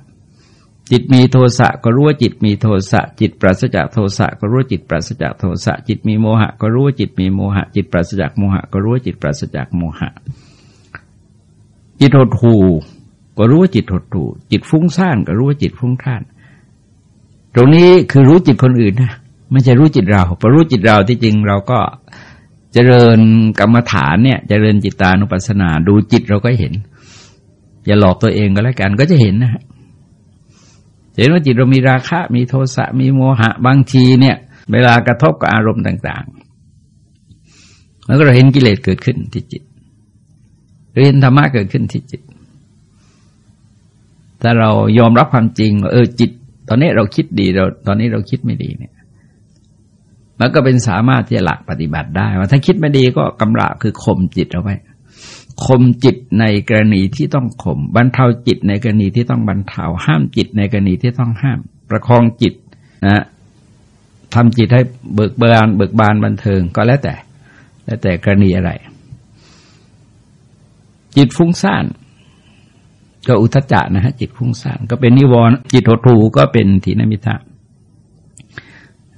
จิตมีโทสะก็รู้ว่าจิตมีโทสะจิตปราศจากโทสะก็รู้ว่าจิตปราศจากโทสะจิตมีโมหะ ก็รู้ว่าจิตมีโมหะ จิตปราศจากโมหะ ก็รู้ว่าจิตปราศจากโมหะ จิตหดหูก็รู้ว่าจิตหดหูจิตฟุ้งซ่านก็รู้ว่าจิตฟุ้งซ่านตรงนี้คือรู้จิตคนอื่นนะไม่ใช่รู้จิตเราพอรู้จิตเราที่จริงเราก็เจริญกรรมฐานเนี่ย เจริญจิตานุปัสสนา ดูจิตเราก็เห็น อย่าหลอกตัวเองก็แล้วกันก็จะเห็นนะฮะ เห็นว่าจิตเรามีราคะ มีโทสะ มีโมหะ บางทีเนี่ย เวลากระทบกับอารมณ์ต่าง ๆ แล้วก็เราเห็นกิเลสเกิดขึ้นที่จิตเห็นธรรมะเกิดขึ้นที่จิต ถ้าเรายอมรับความจริงว่าเออจิต ตอนนี้เราคิดดีเรา ตอนนี้เราคิดไม่ดีเนี่ย มันก็เป็นสามารถที่จะหลักปฏิบัติได้ ว่าถ้าคิดไม่ดีก็กำราคือข่มจิตเอาไว้ ข่มจิตในกรณีที่ต้องข่มบรรเทาจิตในกรณีที่ต้องบรรเทาห้ามจิตในกรณีที่ต้องห้าม ประคองจิตนะทำจิตให้เบิกบานเบิกบานบันเทิงก็แล้วแต่ แล้วแต่กรณีอะไร จิตฟุ้งซ่านก็อุทจจะนะฮะจิตฟุ้งซ่านก็เป็นนิวรณ์จิตหดหูก็เป็นถีนมิทะ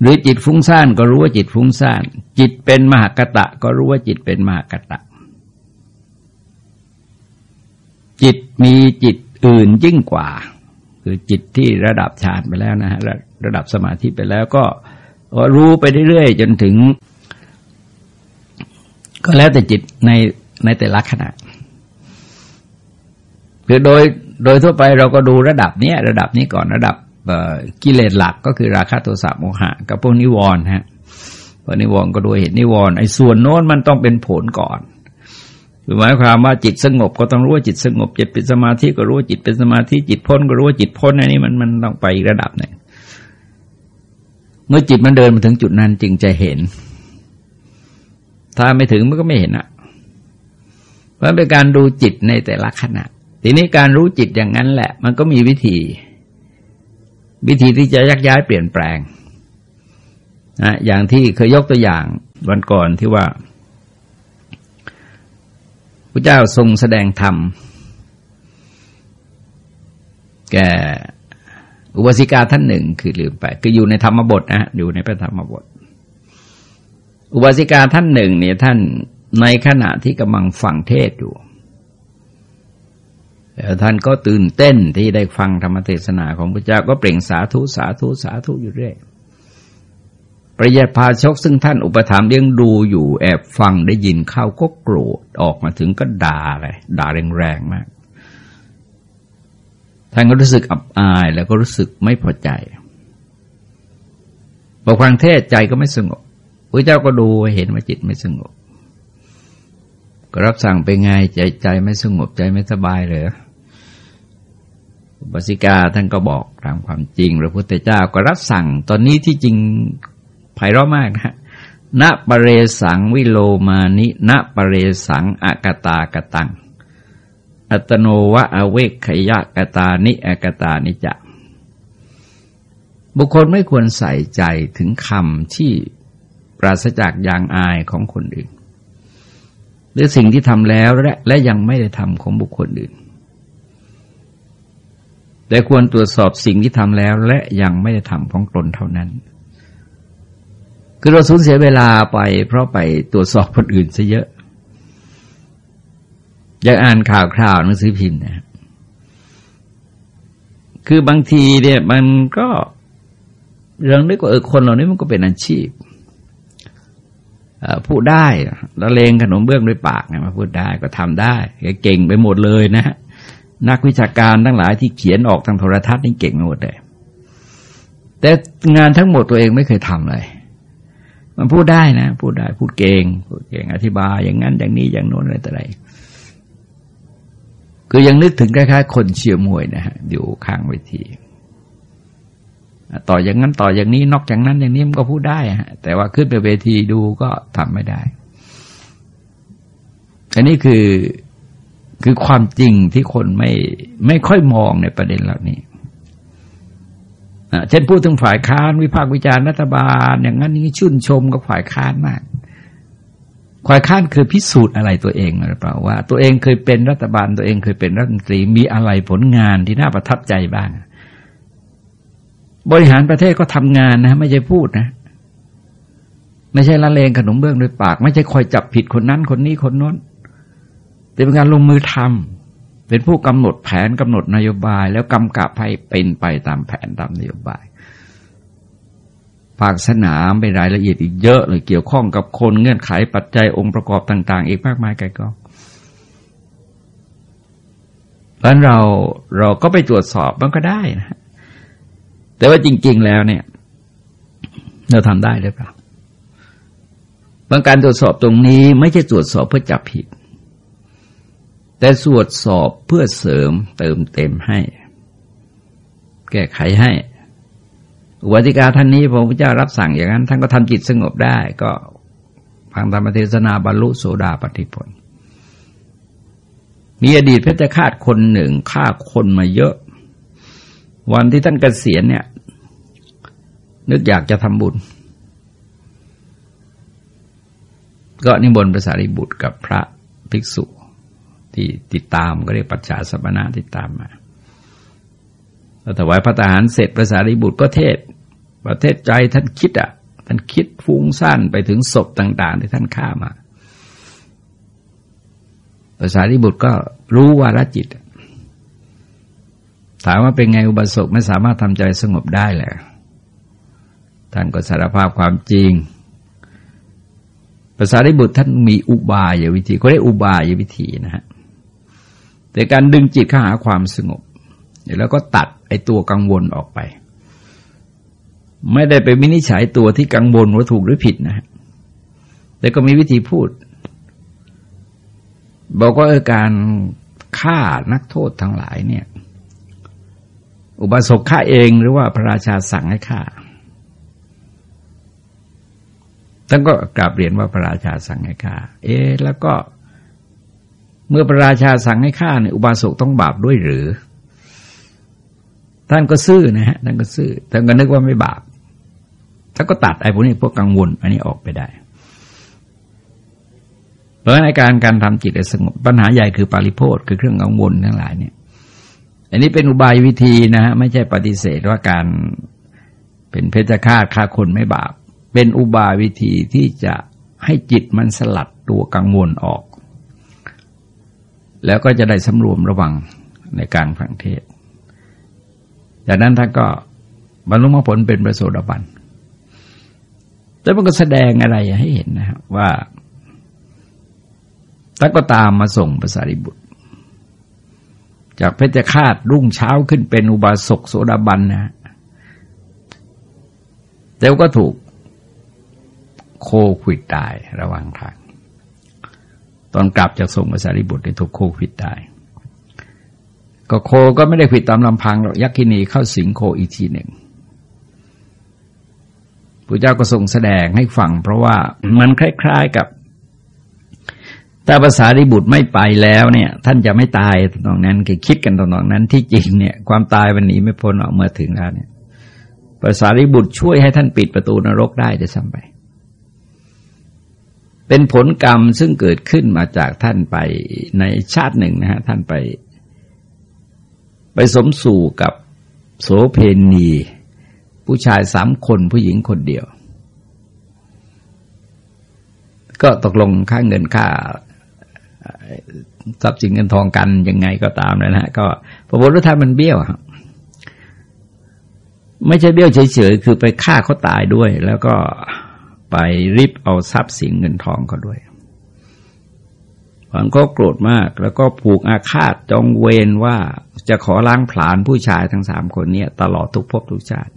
หรือจิตฟุ้งซ่านก็รู้ว่าจิตฟุ้งซ่าน จิตเป็นมหากตะ ก็รู้ว่าจิตเป็นมหากตะ จิตมีจิตอื่นยิ่งกว่า คือจิตที่ระดับฌานไปแล้วนะฮะระระดับสมาธิไปแล้วก็รู้ไปเรื่อยๆจนถึง ก็แล้วแต่จิตในในแต่ละขณะคือโดยโดยทั่วไปเราก็ดูระดับนี้ระดับนี้ก่อนระดับกิเลสหลักก็คือราคะโทสะโมหะ กับพวกนิวรณ์ฮะพวกนิวรณ์ก็ดูเหตุนิวรณ์ไอ้ส่วนโน้นมันต้องเป็นผลก่อน หมายความว่าจิตสงบก็ต้องรู้ว่าจิตสงบจิตเป็นสมาธิก็รู้ว่าจิตเป็นสมาธิจิตพ้นก็รู้ว่าจิตพ้นอันนี้มันมันต้องไปอีกระดับหนึ่งเมื่อจิตมันเดินมาถึงจุดนั้นจึงจะเห็น ถ้าไม่ถึงมันก็ไม่เห็นอะเพราะเป็นการดูจิตในแต่ละขณะ ทีนี้การรู้จิตอย่างนั้นแหละ มันก็มีวิธี วิธีที่จะยักย้ายเปลี่ยนแปลงนะอย่างที่เคยยกตัวอย่างวันก่อนที่ว่า พระเจ้าทรงแสดงธรรม แก่อุบาสิกาท่านหนึ่งคือลืมไป คืออยู่ในธรรมบทนะอยู่ในพระธรรมบท อุบาสิกาท่านหนึ่งเนี่ยท่านในขณะที่กำลังฟังเทศอยู่ท่านก็ตื่นเต้นที่ได้ฟังธรรมเทศนาของพระเจ้าก็เปล่งสาธุสาธุสาธุอยู่เรื่อย ประยาพาชกซึ่งท่านอุปถัมภ์เลี้ยงดูอยู่แอบฟังได้ยินเข้าก็โกรธออกมาถึงก็ด่าเลยด่าแรงๆมาก ท่านก็รู้สึกอับอายแล้วก็รู้สึกไม่พอใจบอกฟังเทศใจก็ไม่สงบพระเจ้าก็ดูเห็นว่าจิตไม่สงบก็รับสั่งไปไงใจใจไม่สงบใจไม่สบายเลยบาสิกาท่านก็บอกตามความจริงพระพุทธเจ้าก็รับสั่ง ตอนนี้ที่จริง ไพเราะมากนะณปเรสังวิโลมานิณปเรสังอากตากตัง อัตโนวะอเวกขยะกตานิอกตานิจะ บุคคลไม่ควรใส่ใจถึงคำที่ปราศจากยางอายของคนอื่น หรือสิ่งที่ทำแล้วและและยังไม่ได้ทำของบุคคลอื่น แต่ควรตรวจสอบสิ่งที่ทำแล้วและยังไม่ได้ทำของตนเท่านั้น คือเราสูญเสียเวลาไป เพราะไปตรวจสอบคนอื่นซะเยอะ อยากอ่านข่าวคราวหนังสือพิมพ์นะคือบางทีเนี่ยมันก็เรื่องนึกว่าเออคนเหล่านี้มันก็เป็นอาชีพพูดได้ละเลงขนมเบื้องด้วยปากไงมาพูดได้ก็ทำได้เก่งไปหมดเลยนะนักวิชาการทั้งหลายที่เขียนออกทางโทรทัศน์นี่เก่งหมดเลย แต่งานทั้งหมดตัวเองไม่เคยทำเลย มันพูดได้นะ พูดได้ พูดเก่งพูดเก่งอธิบายอย่างนั้น อย่างนี้อย่างโน้นอะไรแต่ไรคือยังนึกถึงคล้ายๆคนเชียร์มวยนะฮะอยู่ข้างเวทีต่ออย่างนั้นต่ออย่างนี้นอกจากนั้นอย่างนี้มันก็พูดได้ฮะแต่ว่าขึ้นไปเวทีดูก็ทำไม่ได้ อันนี้คือคือความจริงที่คนไม่ไม่ค่อยมองในประเด็นเหล่านี้ เช่นพูดถึงฝ่ายค้านวิพากษ์วิจารณ์รัฐบาล อย่างนั้นนี้ชื่นชมกับฝ่ายค้านมากฝ่ายค้านเคยพิสูจน์อะไรตัวเองหรือเปล่าว่า ตัวเองเคยเป็นรัฐบาล ตัวเองเคยเป็นรัฐมนตรีมีอะไรผลงานที่น่าประทับใจบ้าง บริหารประเทศก็ทำงานนะ ไม่ใช่พูดนะ ไม่ใช่ละเลงขนมเบื้องด้วยปาก ไม่ใช่คอยจับผิดคนนั้นคนนี้คนน้น แต่เป็นการลงมือทำ เป็นผู้กำหนดแผนกำหนดนโยบาย แล้วกำกับให้เป็นไปตามแผนตามนโยบายภาคสนามเป็นรายละเอียดอีกเยอะเลยเกี่ยวข้องกับคนเงื่อนไขปัจจัยองค์ประกอบต่าง ๆ อีกมากมายไกลกองเพราะเราเราก็ไปตรวจสอบมันก็ได้นะแต่ว่าจริง ๆ แล้วเนี่ย เราทำได้หรือเปล่าบางการตรวจสอบตรงนี้ไม่ใช่ตรวจสอบเพื่อจับผิด แต่ตรวจสอบเพื่อเสริมเติมเต็มให้ แก้ไขให้ อุบัติกาท่านนี้พระพุทธเจ้ารับสั่งอย่างนั้น ท่านก็ทำจิตสงบได้ ก็พังธรรมเทศนาบรรลุโสดาปฏิผล มีอดีตเพชฌฆาตคนหนึ่งฆ่าคนมาเยอะ วันที่ท่านเกษียณเนี่ย นึกอยากจะทำบุญ ก็นิมนต์พระสารีบุตรกับพระภิกษุ ที่ติดตามก็เรียกปัจฉาสมณะติดตามมาถวายพระทหารเสร็จพระสารีบุตรก็เทศ ประเทศใจท่านคิดอะ ท่านคิดฟุ้งซ่านไปถึงศพต่าง ๆ ที่ท่านฆ่ามาภาษารีบุตรก็รู้ว่าละจิต ถามว่าเป็นไงอุบาสกไม่สามารถทำใจสงบได้แหละท่านก็สารภาพความจริงภาษาริบุตรท่านมีอุบายวิธีก็ได้อุบายวิธีนะฮะ แต่การดึงจิตเข้าหาความสงบแล้วก็ตัดไอ้ตัวกังวลออกไป ไม่ได้ไปวินิจฉัยตัวที่กังวลว่าถูกหรือผิดนะแต่ก็มีวิธีพูด บอกว่าการฆ่านักโทษทั้งหลายเนี่ย อุบาสกฆ่าเองหรือว่าพระราชาสั่งให้ฆ่าท่านก็กราบเรียนว่าพระราชาสั่งให้ฆ่า เอ๊แล้วก็ เมื่อพระราชาสั่งให้ฆ่าเนี่ยอุบาสกต้องบาปด้วยหรือ ท่านก็ซื่อนะฮะท่านก็ซื่อท่านก็นึกว่าไม่บาปท่านก็ตัดไอ้พวกนี้พวกกังวล อันนี้ออกไปได้ เพราะในการการทำจิตสงบปัญหาใหญ่คือปาริโพธคือเครื่องกังวลทั้งหลายเนี่ย อันนี้เป็นอุบายวิธีนะฮะไม่ใช่ปฏิเสธว่าการเป็นเพชฌฆาตฆ่าคนไม่บาป เป็นอุบายวิธีที่จะให้จิตมันสลัดตัวกังวลออก แล้วก็จะได้สำรวมระวังในการฟังเทศ จากนั้นท่านก็บรรลุมรรคผลเป็นประโสดาบันแต่มันก็แสดงอะไรให้เห็นนะครับว่าท่านก็ตามมาส่งภาษาริบุตร จากเพชฌฆาตรุ่งเช้าขึ้นเป็นอุบาสกโสดาบันนะแต่ก็ถูกโควิดตายระหว่างทาง ตอนกลับจากส่งภาษาริบุตรที่ถูกโควิดตายก็โคก็ไม่ได้ผิดตามลำพังหรอกยักษินีเข้าสิงโคอีกทีหนึ่งพระเจ้าก็ทรงแสดงให้ฟังเพราะว่ามันคล้าย ๆกับถ้าภาษาดิบุตรไม่ไปแล้วเนี่ย ท่านจะไม่ตายตรงนั้นคือคิดกันตรงนั้นที่จริงเนี่ย ความตายวันนี้ไม่พ้นออกเมื่อถึงแล้วเนี่ยภาษาริบุตรช่วยให้ท่านปิดประตูนรกได้จะซ้ำไป เป็นผลกรรมซึ่งเกิดขึ้นมาจากท่านไปในชาติหนึ่งนะฮะท่านไป ไปสมสู่กับโสเพณี ผู้ชายสามคนผู้หญิงคนเดียว ก็ตกลงค่าเงินค่าทรัพย์สินเงินทองกันยังไงก็ตามนะฮะก็พระพุทธทามันเบี้ยวครับไม่ใช่เบี้ยวเฉยๆ คือไปฆ่าเขาตายด้วย แล้วก็ ไปริบเอาทรัพย์สินเงินทองเขาด้วยมันก็โกรธมากแล้วก็ผูกอาฆาตจองเวรว่าจะขอล้างผลาญผู้ชายทั้งสามคนนี้ตลอดทุกภพทุกชาติ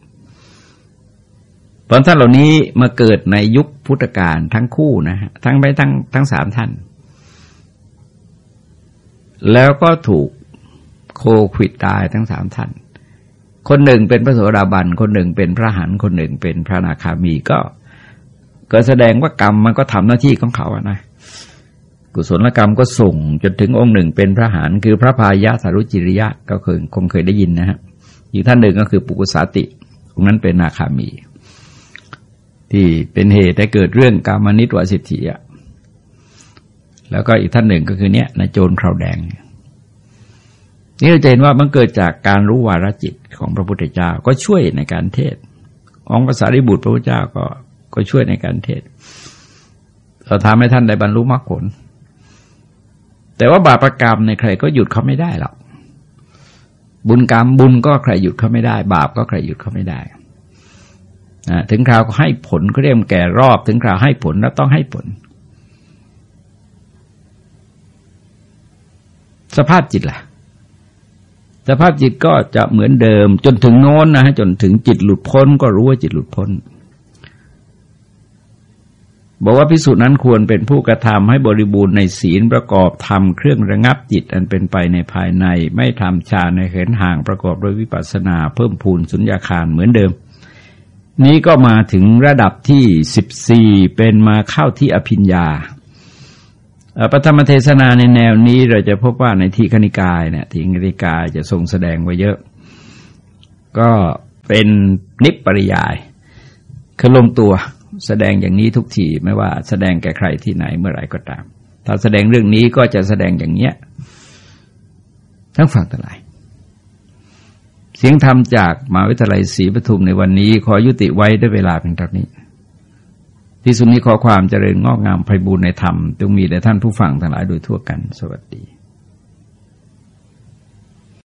ตอนท่านเหล่านี้มาเกิดในยุคพุทธกาลทั้งคู่นะฮะทั้งไปทั้งทั้งสามท่าน แล้วก็ถูกโควิดตายทั้งสามท่าน คนหนึ่งเป็นพระโสดาบัน คนหนึ่งเป็นพระหันคนหนึ่งเป็นพระนาคามีก็ ก็แสดงว่ากรรมมันก็ทำหน้าที่ของเขาอะนะกุศลกรรมก็ส่งจนถึงองค์หนึ่งเป็นพระหันคือพระพายะสารุจิริยะก็เคยคงเคยได้ยินนะฮะอีกท่านหนึ่งก็คือปุกุสาติองนั้นเป็นนาคามี ที่เป็นเหตุให้เกิดเรื่องกามนิตวสิทธิอะแล้วก็อีกท่านหนึ่งก็คือเนี้ยนายโจรคราวแดง นี่เราจะเห็นว่ามันเกิดจากการรู้วาระจิตของพระพุทธเจ้าก็ช่วยในการเทศองค์ภาษาริบุตรพระพุทธเจ้าก็ ก็ช่วยในการเทศเราทำให้ท่านได้บรรลุมรรคผล แต่ว่าบาปรกรรมในใครก็หยุดเขาไม่ได้หรอกบุญกรรมบุญก็ใครหยุดเขาไม่ได้ บาปก็ใครหยุดเขาไม่ได้ถึงคราวให้ผลก็เรียกแก่รอบ ถึงคราวให้ผลแล้วต้องให้ผล สภาพจิตล่ะ สภาพจิตก็จะเหมือนเดิม จนถึงโน้นนะฮะจนถึงจิตหลุดพ้น ก็รู้ว่าจิตหลุดพ้น บอกว่าพิสูจน์นั้นควรเป็นผู้กระทำให้บริบูรณ์ในศีลประกอบทำเครื่องระงับจิตอันเป็นไปในภายใน ไม่ทำฌานในเห็นห่างประกอบด้วยวิปัสสนาเพิ่มพูนสุญญาคารเหมือนเดิม นี้ก็มาถึงระดับที่สิบสี่เป็นมาเข้าที่อภิญญาปฐมเทศนาในแนวนี้เราจะพบว่าในทีคณิกายเนี่ยทีคณิกายจะทรงแสดงไว้เยอะ ก็เป็นนิปริยายคือลงตัว แสดงอย่างนี้ทุกทีไม่ว่าแสดงแก่ใครที่ไหนเมื่อไหร่ก็ตาม ถ้าแสดงเรื่องนี้ก็จะแสดงอย่างเนี้ยทั้งฝั่งทั้งหลาย เสียงธรรมจากมหาวิทยาลัยศรีปทุมในวันนี้ ขอยุติไว้ด้วยเวลาเพียงเท่านี้ ที่สุดนี้ขอความเจริญงอกงามไพบูรณในธรรมจงมีแด่ท่านผู้ฟังทั้งหลายโดยทั่วกัน สวัสดี